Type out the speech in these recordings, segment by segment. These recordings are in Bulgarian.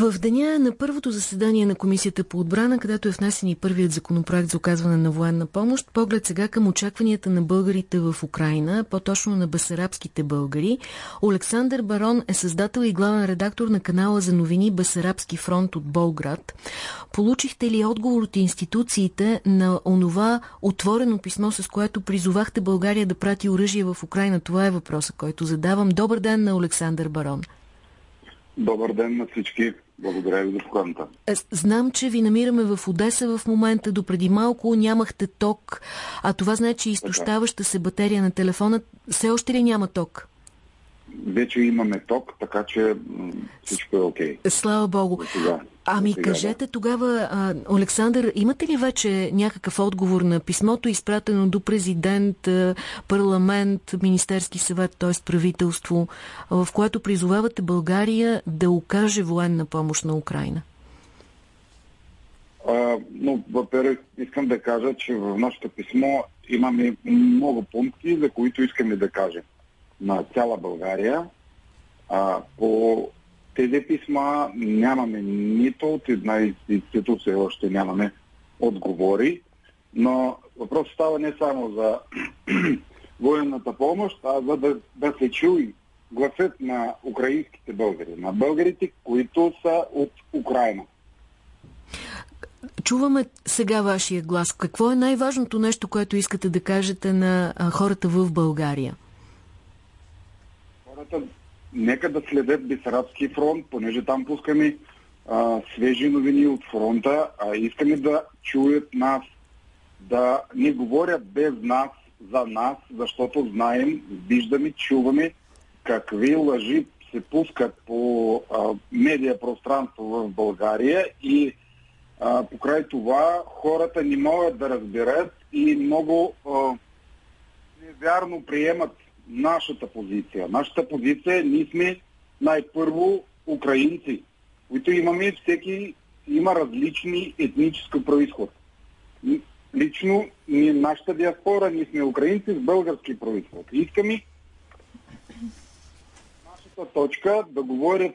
В деня на първото заседание на Комисията по отбрана, където е внесен и първият законопроект за оказване на военна помощ, поглед сега към очакванията на българите в Украина, по-точно на басарабските българи. Александър Барон е създател и главен редактор на канала за новини Басарабски фронт от Болград. Получихте ли отговор от институциите на онова отворено писмо, с което призовахте България да прати оръжие в Украина? Това е въпроса, който задавам. Добър ден на Александър Барон. Добър ден на всички. Благодаря ви за поканата. Е, знам, че ви намираме в Одеса в момента. Допреди малко нямахте ток, а това значи изтощаваща се батерия на телефона. Все още ли няма ток? Вече имаме ток, така че всичко е окей. Okay. Слава Богу. Ами сега, кажете да. тогава, а, Александър, имате ли вече някакъв отговор на писмото, изпратено до президент, парламент, Министерски съвет, т.е. правителство, в което призовавате България да окаже военна помощ на Украина? А, но, искам да кажа, че в нашето писмо имаме много пункти, за които искаме да кажем на цяла България. А, по тези писма нямаме нито от една институция, още нямаме отговори, но въпрос става не само за военната помощ, а за да, да се чуи гласът на украинските българи, на българите, които са от Украина. Чуваме сега вашия глас. Какво е най-важното нещо, което искате да кажете на хората в България? Хората нека да следят Бесарабски фронт, понеже там пускаме а, свежи новини от фронта, а искаме да чуят нас, да не говорят без нас, за нас, защото знаем, виждаме, чуваме какви лъжи се пускат по а, медиа в България и а, покрай това хората не могат да разберат и много а, невярно приемат нашата позиция. Нашата позиция, е, ние сме най-първо украинци, които имаме, всеки има различни етнически происход. Лично ние, нашата диаспора, ние сме украинци с български происход. Искаме нашата точка да говорят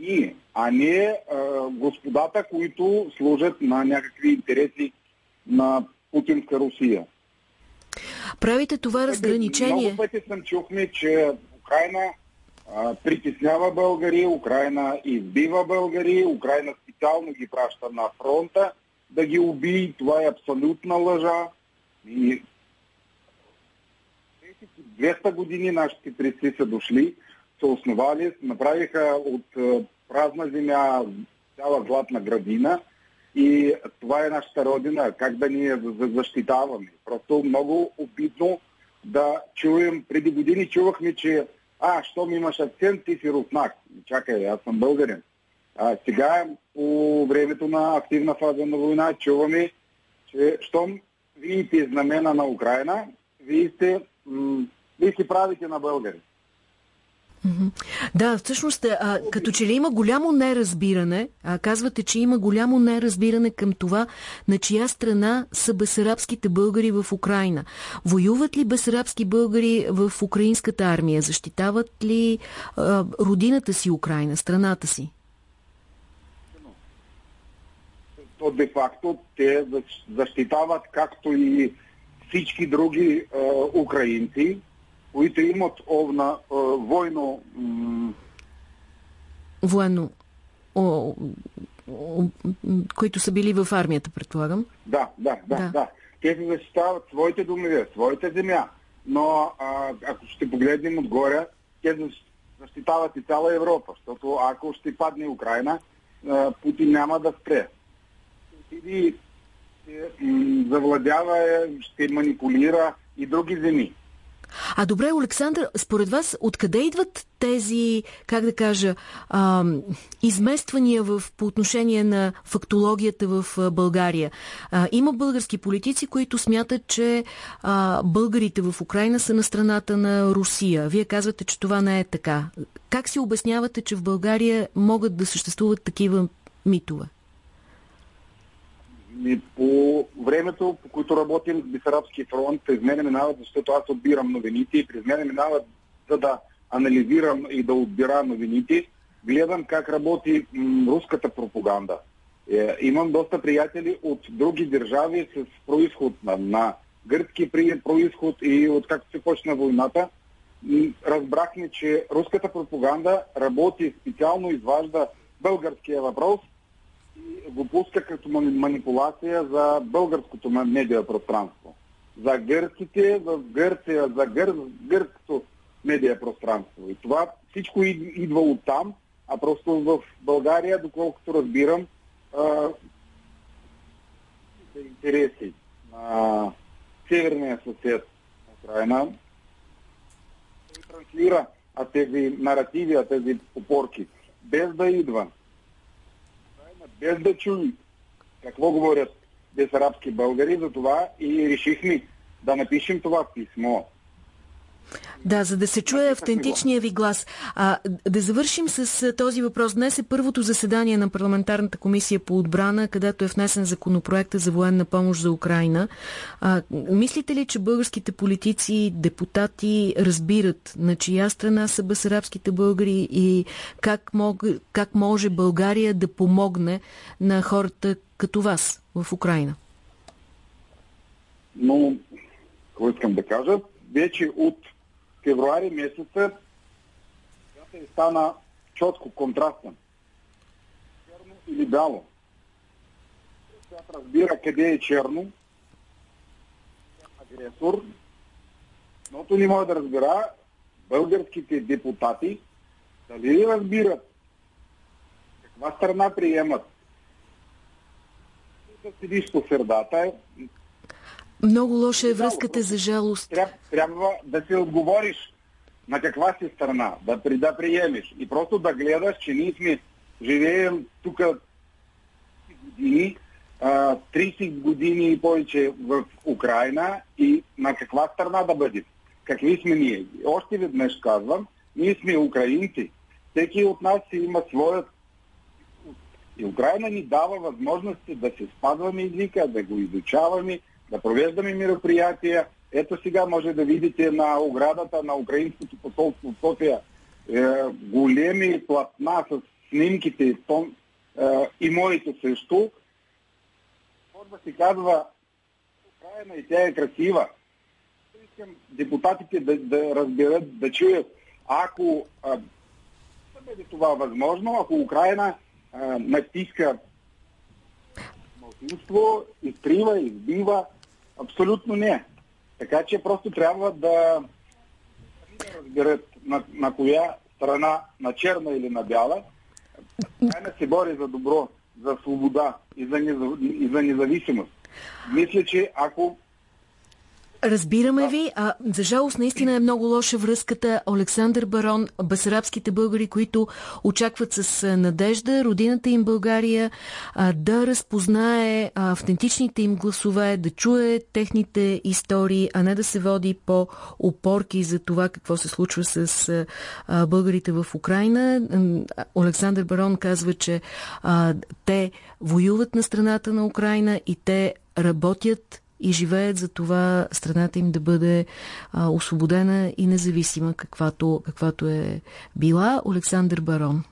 ние, а не а, господата, които служат на някакви интереси на путинска Русия. Правите това разграничение. Много пъти съм чухме, че Украина а, притеснява българи, Украина избива българи, Украина специално ги праща на фронта да ги убие. Това е абсолютна лъжа. И 200 години нашите предци са дошли, са основали, направиха от празна земя цяла златна градина и това е нашата родина. Как да ни защитаваме? Просто много обидно да чуем. Преди години чувахме, че а, щом имаш акцент, ти си руснак. Чакай, аз съм българин. А сега, по времето на активна фаза на война, чуваме, че щом видите знамена на Украина, вие сте, м- вие си правите на българи. Да, всъщност, а, като че ли има голямо неразбиране, а, казвате, че има голямо неразбиране към това, на чия страна са бесарабските българи в Украина. Воюват ли бесарабски българи в украинската армия? Защитават ли а, родината си Украина, страната си? То де-факто те защитават както и всички други а, украинци, които имат овна войно... Военно... О, о, които са били в армията, предполагам? Да, да, да, да. да. Те се защитават своите домове, своята земя. Но а, ако ще погледнем отгоре, те защитават и цяла Европа. Защото ако ще падне Украина, а, Путин няма да спре. И завладява, ще манипулира и други земи. А добре, Александър, според вас, откъде идват тези, как да кажа, а, измествания в, по отношение на фактологията в България? А, има български политици, които смятат, че а, българите в Украина са на страната на Русия. Вие казвате, че това не е така. Как си обяснявате, че в България могат да съществуват такива митове? И по времето, по което работим с Бисарабски фронт, през мене минават, защото аз отбирам новините и през мене минават за да анализирам и да отбира новините, гледам как работи м, руската пропаганда. Е, имам доста приятели от други държави с происход на, на гръцки происход и от както се почна войната. Разбрахме, че руската пропаганда работи специално, изважда българския въпрос го пуска като манипулация за българското медиа пространство. За гърците в Гърция, за гър, гърското медиа пространство. И това всичко идва от там, а просто в България, доколкото разбирам, интереси на северния съсед на Украина транслира а тези наративи, а тези опорки, без да идва, без да чуи какво говорят бесарабски българи, за това и решихме да напишем това писмо да, за да се чуе автентичния ви глас. А, да завършим с този въпрос. Днес е първото заседание на парламентарната комисия по отбрана, където е внесен законопроекта за военна помощ за Украина. А, мислите ли, че българските политици, депутати разбират на чия страна са басарабските българи и как, мог, как може България да помогне на хората като вас в Украина? Но, какво искам да кажа, вече от февруари месеца е стана четко контрастен. Черно или бяло. Тя разбира къде е черно, агресор, но то не може да разбира българските депутати дали разбират каква страна приемат. Да седиш по средата, много лоша е връзката за жалост. Трябва, трябва да си отговориш на каква си страна, да, да приемеш и просто да гледаш, че ние сме живеем тук години, 30 години и повече в Украина и на каква страна да бъдем. Какви сме ние? Още веднъж казвам, ние сме украинци. Всеки от нас си има своят и Украина ни дава възможности да се спадваме езика, да го изучаваме, да провеждаме мероприятия. Ето сега може да видите на оградата на Украинското посолство в София е, големи платна с снимките тон, е, и моите също. Да се казва Украина и тя е красива. Искам депутатите да, да разберат, да чуят, ако а, бъде това възможно, ако Украина а, натиска малцинство, изтрива, избива, Абсолютно не. Така че просто трябва да разберат на, на коя страна, на черна или на бяла, Украина се бори за добро, за свобода и за, и за независимост. Мисля, че ако Разбираме ви. А, за жалост наистина е много лоша връзката Александър Барон, басарабските българи, които очакват с надежда родината им България а, да разпознае а, автентичните им гласове, да чуе техните истории, а не да се води по опорки за това какво се случва с а, българите в Украина. Александър Барон казва, че а, те воюват на страната на Украина и те работят и живеят за това страната им да бъде а, освободена и независима, каквато, каквато е била. Александър Барон.